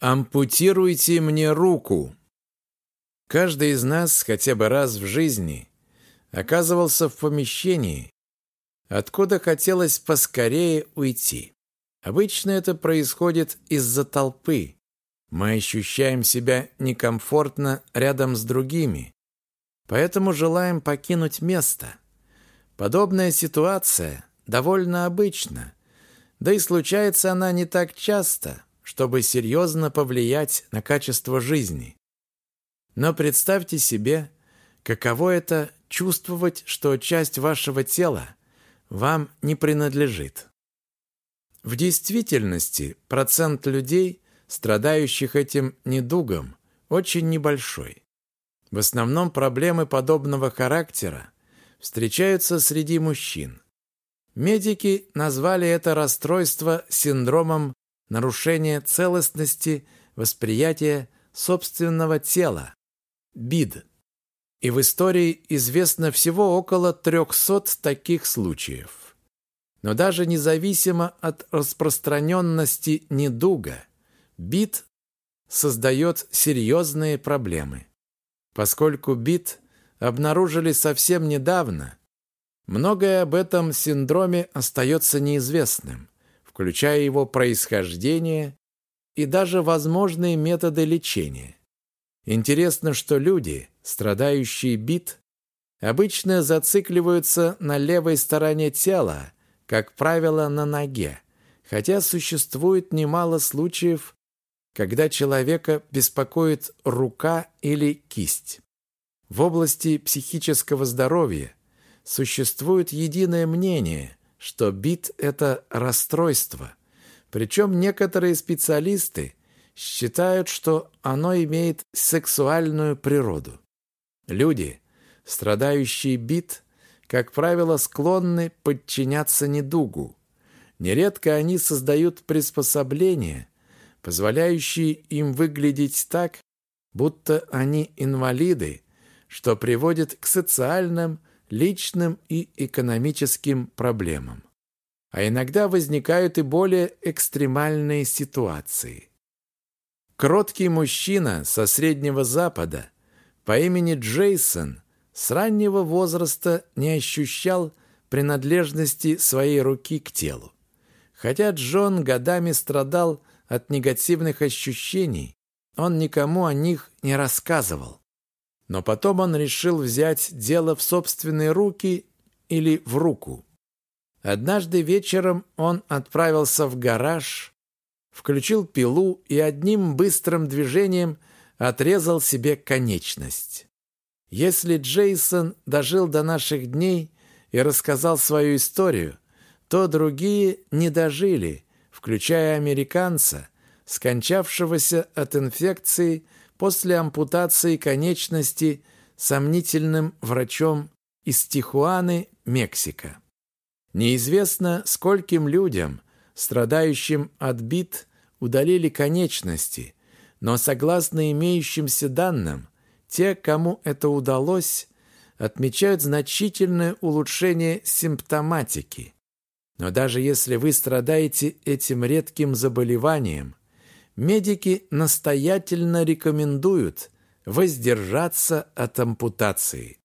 Ампутируйте мне руку. Каждый из нас хотя бы раз в жизни оказывался в помещении, откуда хотелось поскорее уйти. Обычно это происходит из-за толпы. Мы ощущаем себя некомфортно рядом с другими, поэтому желаем покинуть место. Подобная ситуация довольно обычна, да и случается она не так часто, чтобы серьезно повлиять на качество жизни. Но представьте себе, каково это чувствовать, что часть вашего тела вам не принадлежит. В действительности процент людей, страдающих этим недугом, очень небольшой. В основном проблемы подобного характера встречаются среди мужчин. Медики назвали это расстройство синдромом нарушение целостности восприятия собственного тела, БИД. И в истории известно всего около 300 таких случаев. Но даже независимо от распространенности недуга, БИД создает серьезные проблемы. Поскольку БИД обнаружили совсем недавно, многое об этом синдроме остается неизвестным включая его происхождение и даже возможные методы лечения. Интересно, что люди, страдающие БИТ, обычно зацикливаются на левой стороне тела, как правило, на ноге, хотя существует немало случаев, когда человека беспокоит рука или кисть. В области психического здоровья существует единое мнение, что бит – это расстройство. Причем некоторые специалисты считают, что оно имеет сексуальную природу. Люди, страдающие бит, как правило, склонны подчиняться недугу. Нередко они создают приспособления, позволяющие им выглядеть так, будто они инвалиды, что приводит к социальным личным и экономическим проблемам. А иногда возникают и более экстремальные ситуации. Кроткий мужчина со Среднего Запада по имени Джейсон с раннего возраста не ощущал принадлежности своей руки к телу. Хотя Джон годами страдал от негативных ощущений, он никому о них не рассказывал. Но потом он решил взять дело в собственные руки или в руку. Однажды вечером он отправился в гараж, включил пилу и одним быстрым движением отрезал себе конечность. Если Джейсон дожил до наших дней и рассказал свою историю, то другие не дожили, включая американца, скончавшегося от инфекции после ампутации конечности сомнительным врачом из Тихуаны, Мексика. Неизвестно, скольким людям, страдающим от бит, удалили конечности, но согласно имеющимся данным, те, кому это удалось, отмечают значительное улучшение симптоматики. Но даже если вы страдаете этим редким заболеванием, медики настоятельно рекомендуют воздержаться от ампутации.